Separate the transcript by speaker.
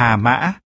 Speaker 1: Hà Mã.